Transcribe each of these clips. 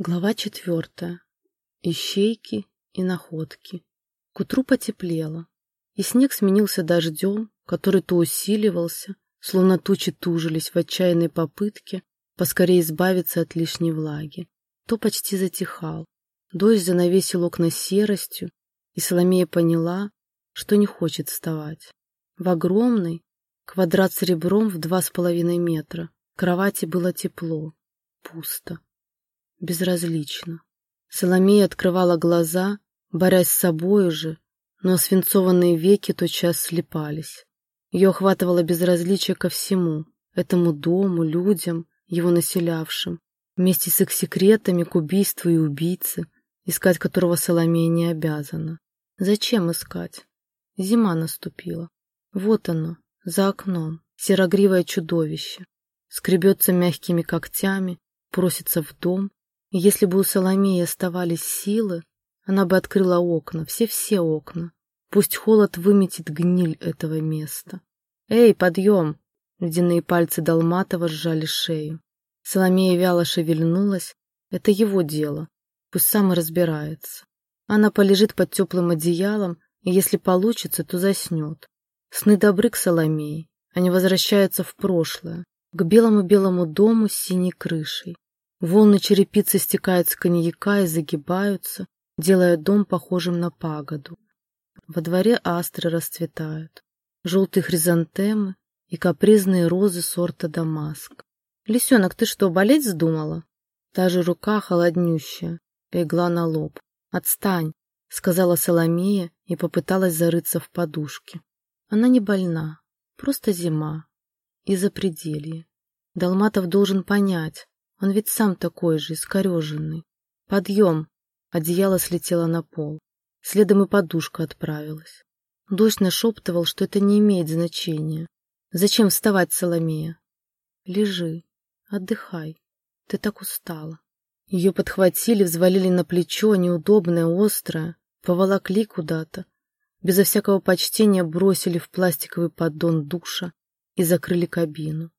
Глава четвертая. Ищейки и находки. К утру потеплело, и снег сменился дождем, который то усиливался, словно тучи тужились в отчаянной попытке поскорее избавиться от лишней влаги, то почти затихал. Дождь занавесил окна серостью, и Соломея поняла, что не хочет вставать. В огромной, квадрат с ребром в два с половиной метра, кровати было тепло, пусто безразлично. Соломея открывала глаза, борясь с собой же, но свинцованные веки тотчас слепались. Ее охватывало безразличие ко всему, этому дому, людям, его населявшим, вместе с их секретами к убийству и убийце, искать которого Соломея не обязана. Зачем искать? Зима наступила. Вот оно, за окном, серогривое чудовище. Скребется мягкими когтями, просится в дом, если бы у Соломеи оставались силы, она бы открыла окна, все-все окна. Пусть холод выметит гниль этого места. «Эй, подъем!» Ледяные пальцы Долматова сжали шею. Соломея вяло шевельнулась. Это его дело. Пусть сам и разбирается. Она полежит под теплым одеялом, и если получится, то заснет. Сны добры к Соломее. Они возвращаются в прошлое, к белому-белому дому с синей крышей. Волны черепицы стекают с коньяка и загибаются, делая дом похожим на пагоду. Во дворе астры расцветают, желтые хризантемы и капризные розы сорта дамаск. «Лисенок, ты что, болеть вздумала?» Та же рука холоднющая, игла на лоб. «Отстань!» — сказала Соломея и попыталась зарыться в подушке. Она не больна, просто зима и запределье. Долматов должен понять, он ведь сам такой же, искореженный. Подъем! Одеяло слетело на пол. Следом и подушка отправилась. Дождь нашептывал, что это не имеет значения. Зачем вставать, Соломея? Лежи, отдыхай. Ты так устала. Ее подхватили, взвалили на плечо, неудобное, острое, поволокли куда-то. Безо всякого почтения бросили в пластиковый поддон душа и закрыли кабину.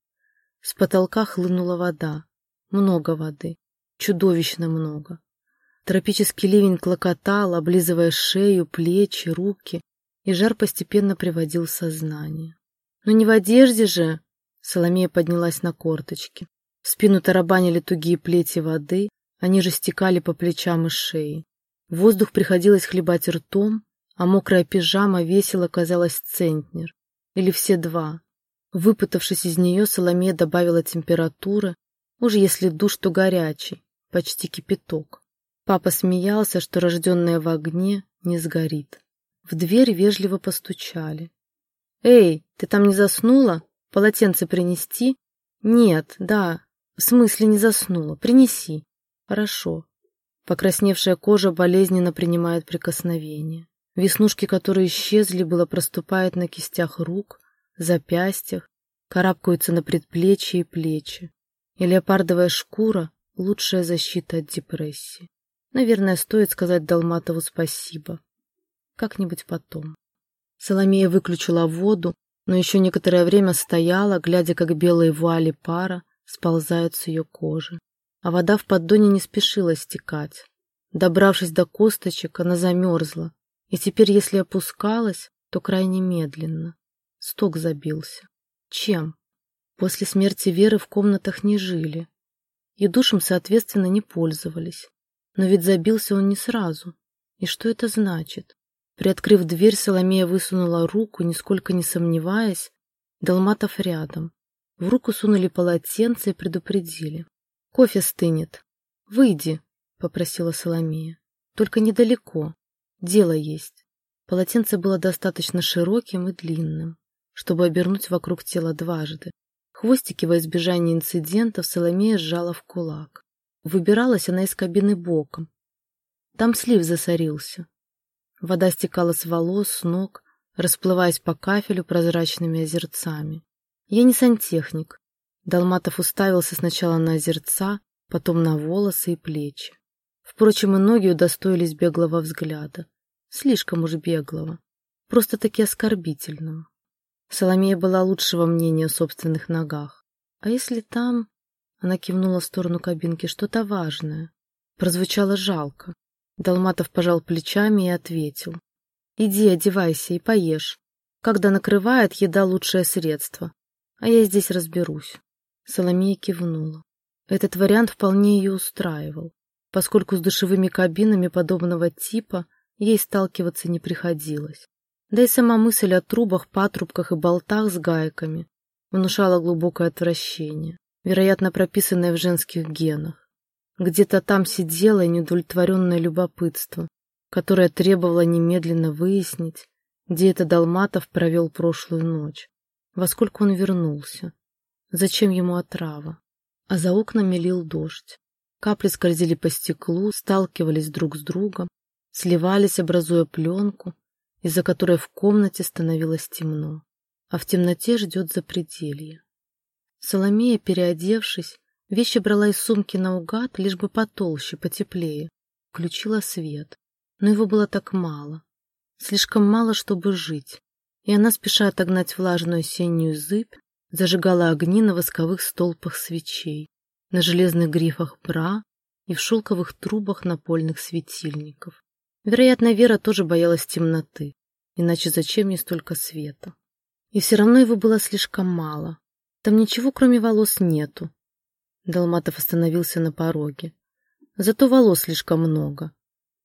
С потолка хлынула вода. Много воды. Чудовищно много. Тропический ливень клокотал, облизывая шею, плечи, руки, и жар постепенно приводил в сознание. «Ну не в одежде же!» Соломея поднялась на корточки. В спину тарабанили тугие плети воды, они же стекали по плечам и шее. Воздух приходилось хлебать ртом, а мокрая пижама весело казалась центнер. Или все два. Выпутавшись из нее, Соломея добавила температуры, Уж если душ, то горячий, почти кипяток. Папа смеялся, что рожденная в огне не сгорит. В дверь вежливо постучали. «Эй, ты там не заснула? Полотенце принести?» «Нет, да, в смысле не заснула. Принеси». «Хорошо». Покрасневшая кожа болезненно принимает прикосновение. Веснушки, которые исчезли, было проступают на кистях рук, запястьях, карабкаются на предплечья и плечи. И леопардовая шкура — лучшая защита от депрессии. Наверное, стоит сказать Долматову спасибо. Как-нибудь потом. Соломея выключила воду, но еще некоторое время стояла, глядя, как белые вуали пара сползают с ее кожи. А вода в поддоне не спешила стекать. Добравшись до косточек, она замерзла, и теперь, если опускалась, то крайне медленно. Сток забился. Чем? После смерти Веры в комнатах не жили. И душем, соответственно, не пользовались. Но ведь забился он не сразу. И что это значит? Приоткрыв дверь, Соломея высунула руку, нисколько не сомневаясь, Долматов рядом. В руку сунули полотенце и предупредили. «Кофе стынет. Выйди», — попросила Соломея. «Только недалеко. Дело есть». Полотенце было достаточно широким и длинным, чтобы обернуть вокруг тела дважды. Хвостики во избежание инцидентов Соломея сжала в кулак. Выбиралась она из кабины боком. Там слив засорился. Вода стекала с волос, с ног, расплываясь по кафелю прозрачными озерцами. Я не сантехник. Долматов уставился сначала на озерца, потом на волосы и плечи. Впрочем, и ноги удостоились беглого взгляда. Слишком уж беглого. Просто-таки оскорбительного. Соломея была лучшего мнения о собственных ногах. А если там... Она кивнула в сторону кабинки. Что-то важное. прозвучало жалко. Долматов пожал плечами и ответил. «Иди, одевайся и поешь. Когда накрывает, еда лучшее средство. А я здесь разберусь». Соломея кивнула. Этот вариант вполне ее устраивал, поскольку с душевыми кабинами подобного типа ей сталкиваться не приходилось. Да и сама мысль о трубах, патрубках и болтах с гайками внушала глубокое отвращение, вероятно, прописанное в женских генах. Где-то там сидело неудовлетворенное любопытство, которое требовало немедленно выяснить, где это Долматов провел прошлую ночь, во сколько он вернулся, зачем ему отрава. А за окнами лил дождь. Капли скользили по стеклу, сталкивались друг с другом, сливались, образуя пленку, из-за которой в комнате становилось темно, а в темноте ждет запределье. Соломея, переодевшись, Вещи брала из сумки наугад, лишь бы потолще, потеплее. Включила свет. Но его было так мало. Слишком мало, чтобы жить. И она, спеша отогнать влажную осеннюю зыбь, зажигала огни на восковых столпах свечей, на железных грифах бра и в шелковых трубах напольных светильников. Вероятно, Вера тоже боялась темноты, иначе зачем ей столько света? И все равно его было слишком мало. Там ничего, кроме волос, нету, Долматов остановился на пороге. Зато волос слишком много.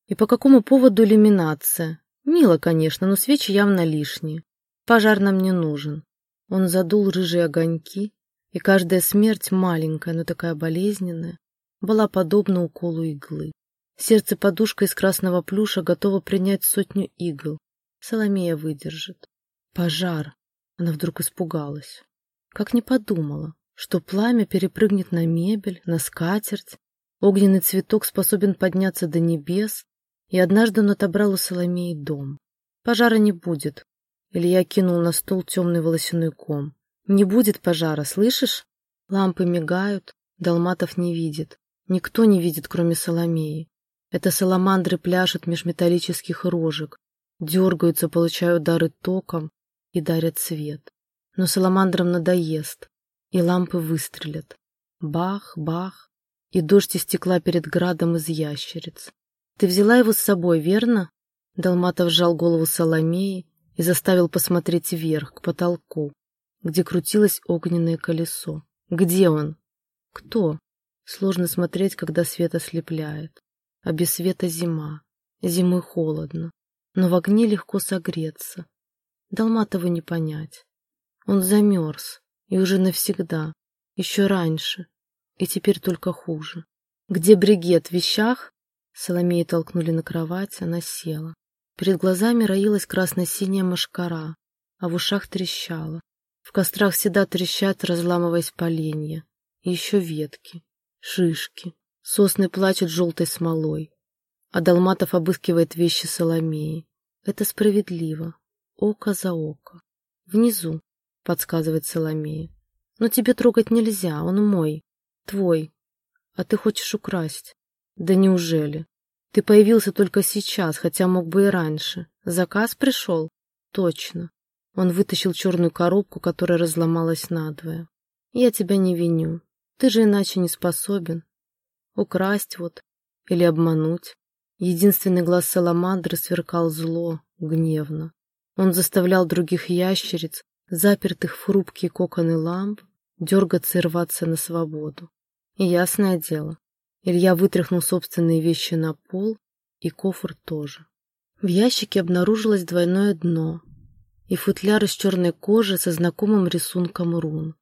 И по какому поводу иллюминация? Мило, конечно, но свечи явно лишние. Пожар нам не нужен. Он задул рыжие огоньки, и каждая смерть, маленькая, но такая болезненная, была подобна уколу иглы. Сердце подушка из красного плюша готово принять сотню игл. Соломея выдержит. Пожар. Она вдруг испугалась. Как не подумала что пламя перепрыгнет на мебель, на скатерть, огненный цветок способен подняться до небес, и однажды он отобрал у Соломеи дом. Пожара не будет. Илья кинул на стол темный волосяной ком. Не будет пожара, слышишь? Лампы мигают, Долматов не видит. Никто не видит, кроме Соломеи. Это саламандры пляшут меж металлических рожек, дергаются, получают удары током и дарят свет. Но саламандрам надоест и лампы выстрелят. Бах, бах, и дождь из стекла перед градом из ящериц. Ты взяла его с собой, верно? Долматов сжал голову Соломеи и заставил посмотреть вверх, к потолку, где крутилось огненное колесо. Где он? Кто? Сложно смотреть, когда свет ослепляет. А без света зима. Зимой холодно. Но в огне легко согреться. Долматову не понять. Он замерз, и уже навсегда, еще раньше, и теперь только хуже. «Где бригет? В вещах?» Соломея толкнули на кровать, она села. Перед глазами роилась красно-синяя машкара, а в ушах трещала. В кострах всегда трещат, разламываясь поленья. И еще ветки, шишки. Сосны плачут желтой смолой. А Долматов обыскивает вещи Соломеи. Это справедливо. Око за око. Внизу, — подсказывает Соломея. «Но тебе трогать нельзя, он мой, твой. А ты хочешь украсть?» «Да неужели? Ты появился только сейчас, хотя мог бы и раньше. Заказ пришел?» «Точно». Он вытащил черную коробку, которая разломалась надвое. «Я тебя не виню. Ты же иначе не способен. Украсть вот. Или обмануть». Единственный глаз Саламандры сверкал зло, гневно. Он заставлял других ящериц запертых в хрупкие коконы ламп, дергаться и рваться на свободу. И ясное дело, Илья вытряхнул собственные вещи на пол, и кофр тоже. В ящике обнаружилось двойное дно и футляр из черной кожи со знакомым рисунком рун.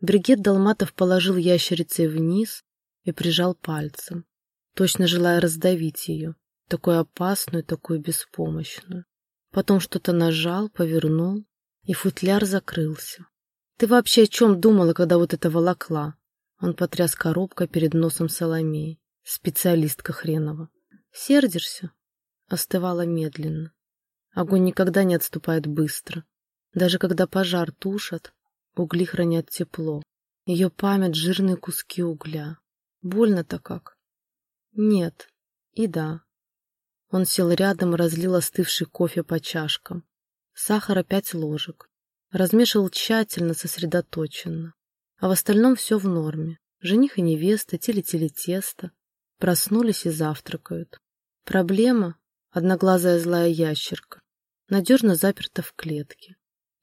Бригет Долматов положил ящерицей вниз и прижал пальцем, точно желая раздавить ее, такую опасную, такую беспомощную. Потом что-то нажал, повернул, и футляр закрылся. «Ты вообще о чем думала, когда вот это волокла?» Он потряс коробкой перед носом Соломеи. Специалистка хренова. «Сердишься?» Остывала медленно. Огонь никогда не отступает быстро. Даже когда пожар тушат, угли хранят тепло. Ее память — жирные куски угля. Больно-то как? Нет. И да. Он сел рядом и разлил остывший кофе по чашкам. Сахара пять ложек. Размешивал тщательно, сосредоточенно. А в остальном все в норме. Жених и невеста, теле-теле тесто. Проснулись и завтракают. Проблема — одноглазая злая ящерка. Надежно заперта в клетке.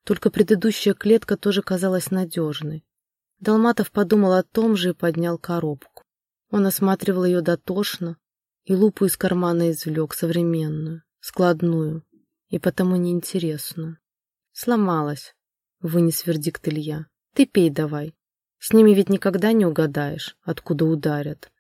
Только предыдущая клетка тоже казалась надежной. Долматов подумал о том же и поднял коробку. Он осматривал ее дотошно и лупу из кармана извлек современную, складную и потому неинтересную. Сломалась, вынес вердикт Илья. Ты пей давай. С ними ведь никогда не угадаешь, откуда ударят.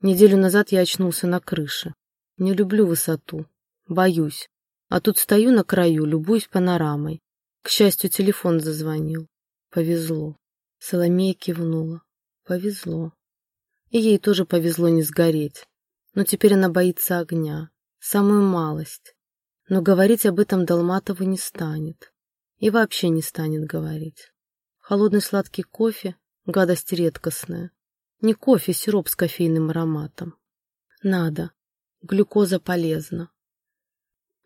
Неделю назад я очнулся на крыше. Не люблю высоту. Боюсь. А тут стою на краю, любуюсь панорамой. К счастью, телефон зазвонил. Повезло. Соломея кивнула. Повезло. И ей тоже повезло не сгореть. Но теперь она боится огня. Самую малость. Но говорить об этом Долматову не станет. И вообще не станет говорить. Холодный сладкий кофе — гадость редкостная. Не кофе, сироп с кофейным ароматом. Надо. Глюкоза полезна.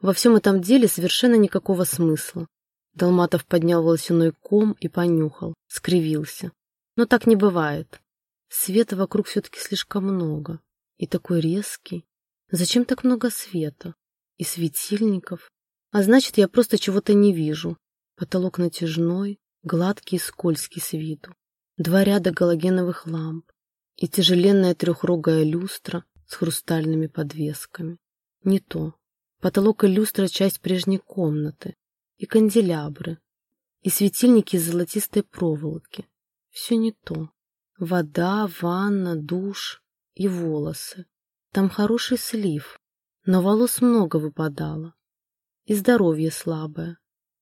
Во всем этом деле совершенно никакого смысла. Долматов поднял волосяной ком и понюхал, скривился. Но так не бывает. Света вокруг все-таки слишком много. И такой резкий. Зачем так много света? И светильников. А значит, я просто чего-то не вижу. Потолок натяжной, гладкий и скользкий с виду. Два ряда галогеновых ламп. И тяжеленная трехрогая люстра с хрустальными подвесками. Не то. Потолок и люстра — часть прежней комнаты. И канделябры. И светильники из золотистой проволоки. Все не то. Вода, ванна, душ и волосы. Там хороший слив, но волос много выпадало. И здоровье слабое.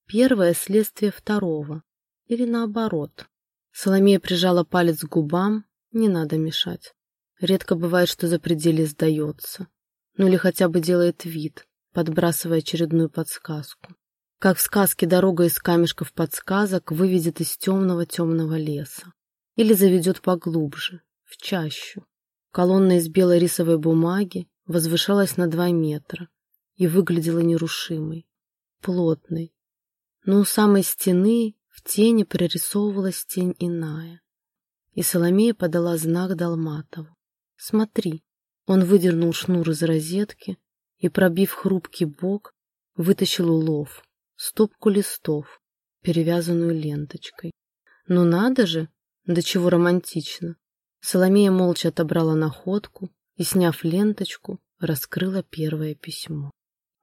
Первое следствие второго. Или наоборот. Соломея прижала палец к губам, не надо мешать. Редко бывает, что за пределе сдается. Ну или хотя бы делает вид, подбрасывая очередную подсказку. Как в сказке дорога из камешков подсказок выведет из темного-темного леса. Или заведет поглубже, в чащу. Колонна из белой рисовой бумаги возвышалась на два метра и выглядела нерушимой, плотной. Но у самой стены в тени прорисовывалась тень иная. И Соломея подала знак Долматову. «Смотри». Он выдернул шнур из розетки и, пробив хрупкий бок, вытащил улов, стопку листов, перевязанную ленточкой. «Ну надо же!» До чего романтично. Соломея молча отобрала находку и, сняв ленточку, раскрыла первое письмо.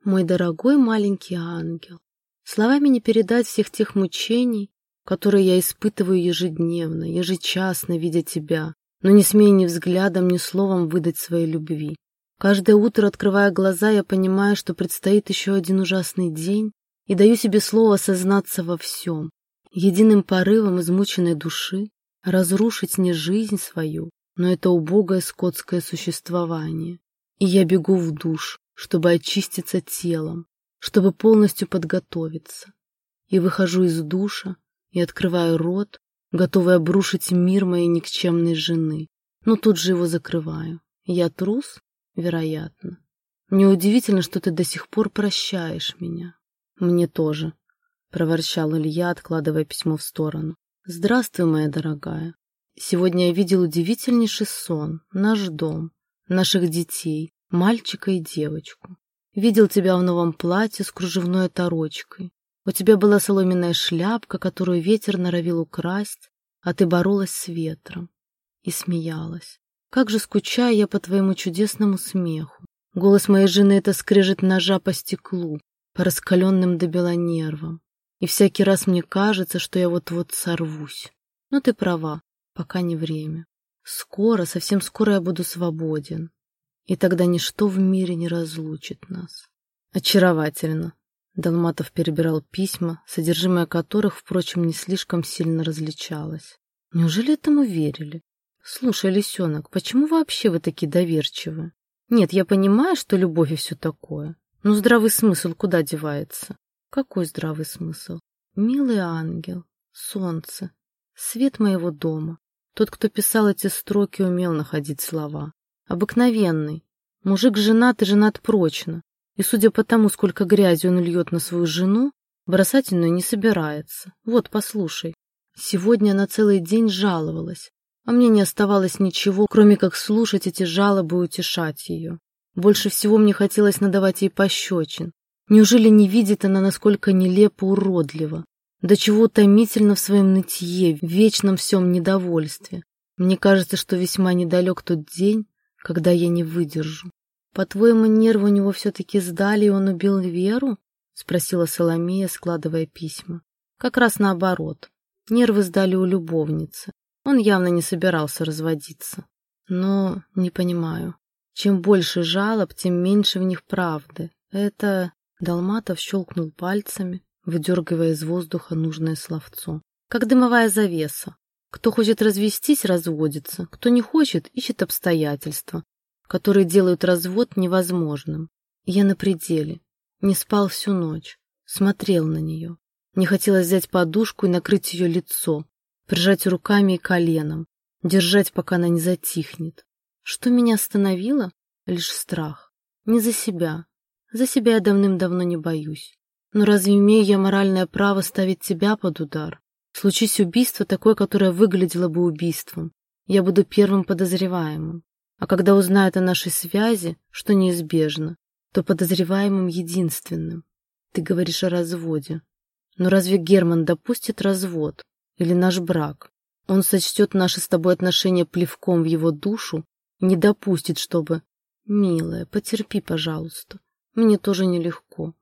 «Мой дорогой маленький ангел, словами не передать всех тех мучений, которые я испытываю ежедневно, ежечасно, видя тебя, но не смея ни взглядом, ни словом выдать своей любви. Каждое утро, открывая глаза, я понимаю, что предстоит еще один ужасный день, и даю себе слово сознаться во всем. Единым порывом измученной души разрушить не жизнь свою, но это убогое скотское существование. И я бегу в душ, чтобы очиститься телом, чтобы полностью подготовиться. И выхожу из душа и открываю рот, готовый обрушить мир моей никчемной жены. Но тут же его закрываю. Я трус? Вероятно. Мне удивительно, что ты до сих пор прощаешь меня. Мне тоже, — проворчал Илья, откладывая письмо в сторону. Здравствуй, моя дорогая. Сегодня я видел удивительнейший сон, наш дом, наших детей, мальчика и девочку. Видел тебя в новом платье с кружевной оторочкой. У тебя была соломенная шляпка, которую ветер норовил украсть, а ты боролась с ветром. И смеялась. Как же скучаю я по твоему чудесному смеху. Голос моей жены — это скрежет ножа по стеклу, по раскаленным до бела нервам. И всякий раз мне кажется, что я вот-вот сорвусь. Но ты права, пока не время. Скоро, совсем скоро я буду свободен. И тогда ничто в мире не разлучит нас. Очаровательно. Долматов перебирал письма, содержимое которых, впрочем, не слишком сильно различалось. Неужели этому верили? Слушай, лисенок, почему вообще вы такие доверчивые? Нет, я понимаю, что любовь и все такое. Но здравый смысл куда девается? Какой здравый смысл? Милый ангел, солнце, свет моего дома. Тот, кто писал эти строки, умел находить слова. Обыкновенный. Мужик женат и женат прочно. И судя по тому, сколько грязи он льет на свою жену, бросать ее не собирается. Вот, послушай. Сегодня она целый день жаловалась. а мне не оставалось ничего, кроме как слушать эти жалобы и утешать ее. Больше всего мне хотелось надавать ей пощечин. Неужели не видит она, насколько нелепо уродлива? До чего утомительно в своем нытье, в вечном всем недовольстве. Мне кажется, что весьма недалек тот день, когда я не выдержу. «По-твоему, нервы у него все-таки сдали, и он убил Веру?» — спросила Соломея, складывая письма. «Как раз наоборот. Нервы сдали у любовницы. Он явно не собирался разводиться. Но не понимаю. Чем больше жалоб, тем меньше в них правды. Это...» Долматов щелкнул пальцами, выдергивая из воздуха нужное словцо. «Как дымовая завеса. Кто хочет развестись, разводится. Кто не хочет, ищет обстоятельства, которые делают развод невозможным. я на пределе. Не спал всю ночь. Смотрел на нее. Мне хотелось взять подушку и накрыть ее лицо, прижать руками и коленом, держать, пока она не затихнет. Что меня остановило? Лишь страх. Не за себя. За себя я давным-давно не боюсь. Но разве имею я моральное право ставить тебя под удар? Случись убийство такое, которое выглядело бы убийством, я буду первым подозреваемым. А когда узнают о нашей связи, что неизбежно, то подозреваемым единственным. Ты говоришь о разводе. Но разве Герман допустит развод или наш брак? Он сочтет наши с тобой отношения плевком в его душу и не допустит, чтобы... Милая, потерпи, пожалуйста. Мне тоже нелегко.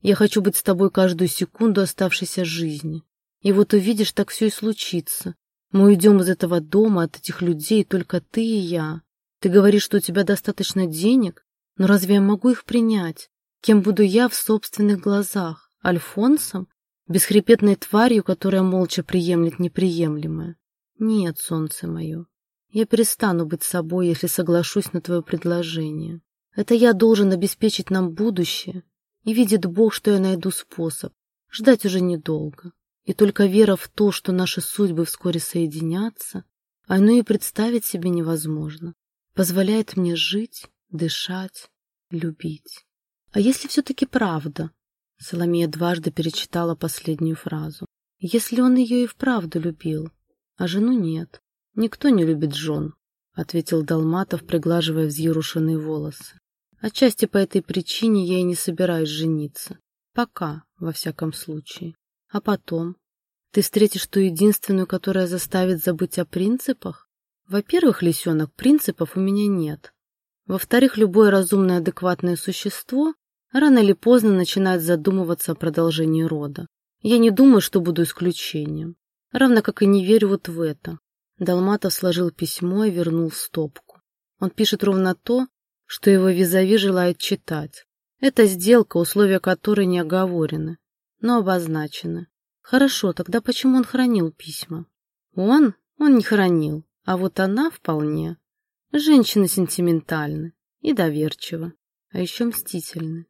Я хочу быть с тобой каждую секунду оставшейся жизни. И вот увидишь, так все и случится. Мы уйдем из этого дома, от этих людей, только ты и я. Ты говоришь, что у тебя достаточно денег, но разве я могу их принять? Кем буду я в собственных глазах? Альфонсом? Бесхребетной тварью, которая молча приемлет неприемлемое? Нет, солнце мое. Я перестану быть собой, если соглашусь на твое предложение. Это я должен обеспечить нам будущее, и видит Бог, что я найду способ. Ждать уже недолго. И только вера в то, что наши судьбы вскоре соединятся, оно и представить себе невозможно позволяет мне жить, дышать, любить. А если все-таки правда? Соломея дважды перечитала последнюю фразу. Если он ее и вправду любил, а жену нет. Никто не любит жен, ответил Долматов, приглаживая взъерушенные волосы. Отчасти по этой причине я и не собираюсь жениться. Пока, во всяком случае. А потом? Ты встретишь ту единственную, которая заставит забыть о принципах? Во-первых, лисенок, принципов у меня нет. Во-вторых, любое разумное адекватное существо рано или поздно начинает задумываться о продолжении рода. Я не думаю, что буду исключением. Равно как и не верю вот в это. Долматов сложил письмо и вернул в стопку. Он пишет ровно то, что его визави желает читать. Это сделка, условия которой не оговорены, но обозначены. Хорошо, тогда почему он хранил письма? Он? Он не хранил. А вот она вполне. Женщина сентиментальна и доверчива, а еще мстительна.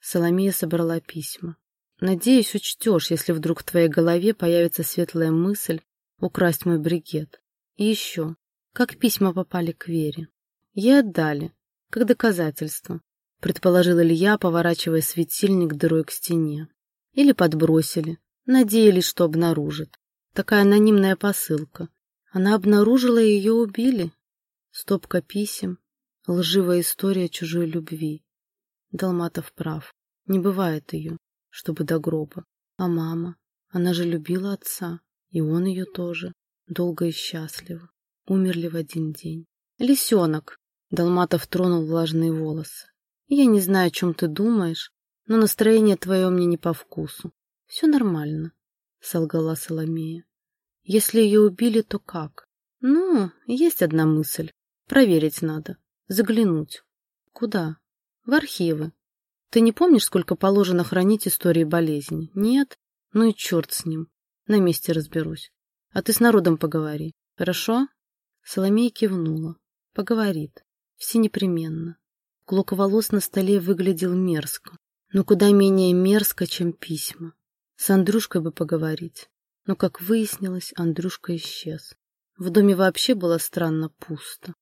Соломея собрала письма. Надеюсь, учтешь, если вдруг в твоей голове появится светлая мысль украсть мой бригет. И еще, как письма попали к Вере. Ей отдали, как доказательство, предположил Илья, поворачивая светильник дырой к стене. Или подбросили, надеялись, что обнаружат. Такая анонимная посылка, она обнаружила, и ее убили. Стопка писем, лживая история чужой любви. Долматов прав. Не бывает ее, чтобы до гроба. А мама? Она же любила отца, и он ее тоже. Долго и счастливо. Умерли в один день. Лисенок! Долматов тронул влажные волосы. Я не знаю, о чем ты думаешь, но настроение твое мне не по вкусу. Все нормально, — солгала Соломея. Если ее убили, то как? Ну, есть одна мысль. Проверить надо. Заглянуть. Куда? В архивы. Ты не помнишь, сколько положено хранить истории болезни? Нет? Ну и черт с ним. На месте разберусь. А ты с народом поговори. Хорошо? Соломея кивнула. Поговорит. Все непременно. Клок волос на столе выглядел мерзко. Но куда менее мерзко, чем письма. С Андрюшкой бы поговорить. Но, как выяснилось, Андрюшка исчез. В доме вообще было странно пусто.